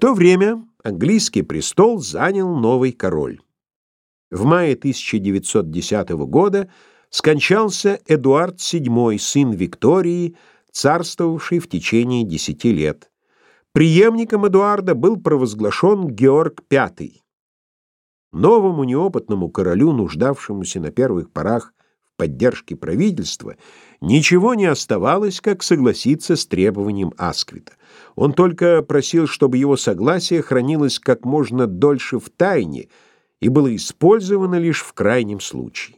то время английский престол занял новый король. В мае 1910 года скончался Эдуард VII, сын Виктории, царствовавший в течение десяти лет. Преемником Эдуарда был провозглашен Георг V. Новому неопытному королю, нуждавшемуся на первых порах в поддержке правительства, ничего не оставалось, как согласиться с требованием Асквита. Он только просил, чтобы его согласие хранилось как можно дольше в тайне и было использовано лишь в крайнем случае.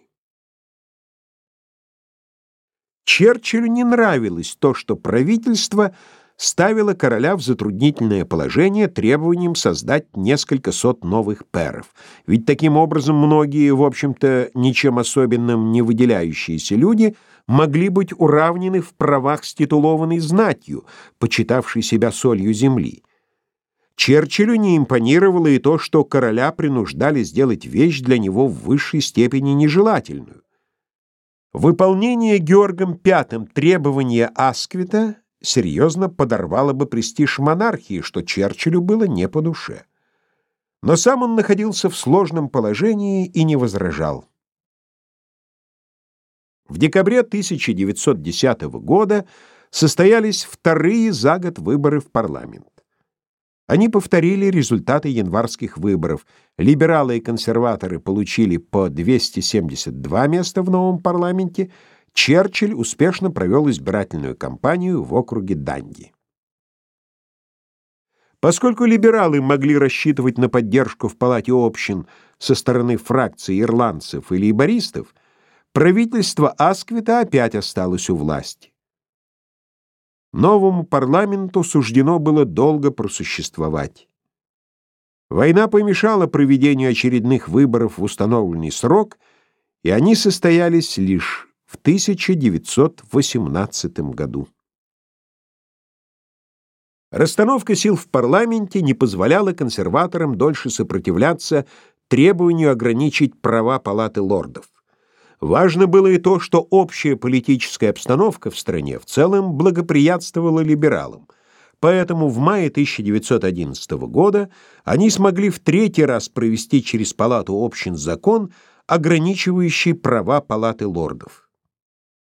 Черчиллю не нравилось то, что правительство ставило короля в затруднительное положение требованием создать несколько сот новых перов. Ведь таким образом многие, в общем-то, ничем особенным не выделяющиеся люди могли быть уравнены в правах с титулованной знатью, почитавшей себя солью земли. Черчиллю не импонировало и то, что короля принуждали сделать вещь для него в высшей степени нежелательную. Выполнение Георгом V требования Асквита серьезно подорвало бы престиж монархии, что Черчиллю было не по душе. Но сам он находился в сложном положении и не возражал. В декабре 1910 года состоялись вторые за год выборы в парламент. Они повторили результаты январских выборов. Либералы и консерваторы получили по 272 места в новом парламенте. Черчилль успешно провел избирательную кампанию в округе Данди. Поскольку либералы могли рассчитывать на поддержку в Палате общин со стороны фракций ирландцев и лейбористов, правительство Асквита опять осталось у власти. Новому парламенту суждено было долго просуществовать. Война помешала проведению очередных выборов в установленный срок, и они состоялись лишь в 1918 году. Расстановка сил в парламенте не позволяла консерваторам дольше сопротивляться требованию ограничить права палаты лордов. Важно было и то, что общая политическая обстановка в стране в целом благоприятствовала либералам. Поэтому в мае 1911 года они смогли в третий раз провести через Палату общин закон, ограничивающий права Палаты лордов.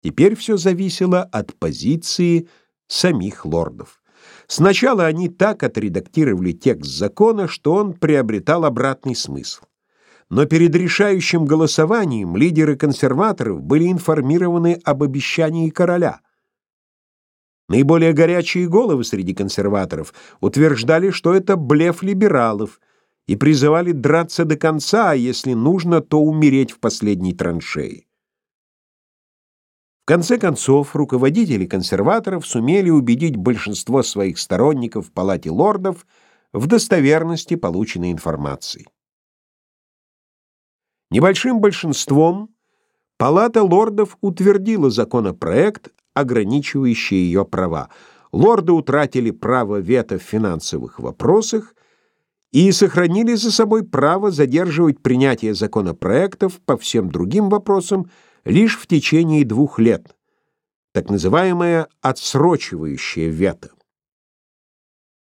Теперь все зависело от позиции самих лордов. Сначала они так отредактировали текст закона, что он приобретал обратный смысл. Но перед решающим голосованием лидеры консерваторов были информированы об обещании короля. Наиболее горячие головы среди консерваторов утверждали, что это блеф либералов, и призывали драться до конца, а если нужно, то умереть в последней траншеи. Конце концов, руководители консерваторов сумели убедить большинство своих сторонников в Палате лордов в достоверности полученной информации. Небольшим большинством Палата лордов утвердила законопроект, ограничивающий ее права. Лорды утратили право вето в финансовых вопросах и сохранили за собой право задерживать принятие законопроектов по всем другим вопросам лишь в течение двух лет, так называемое отсрочивающее вето.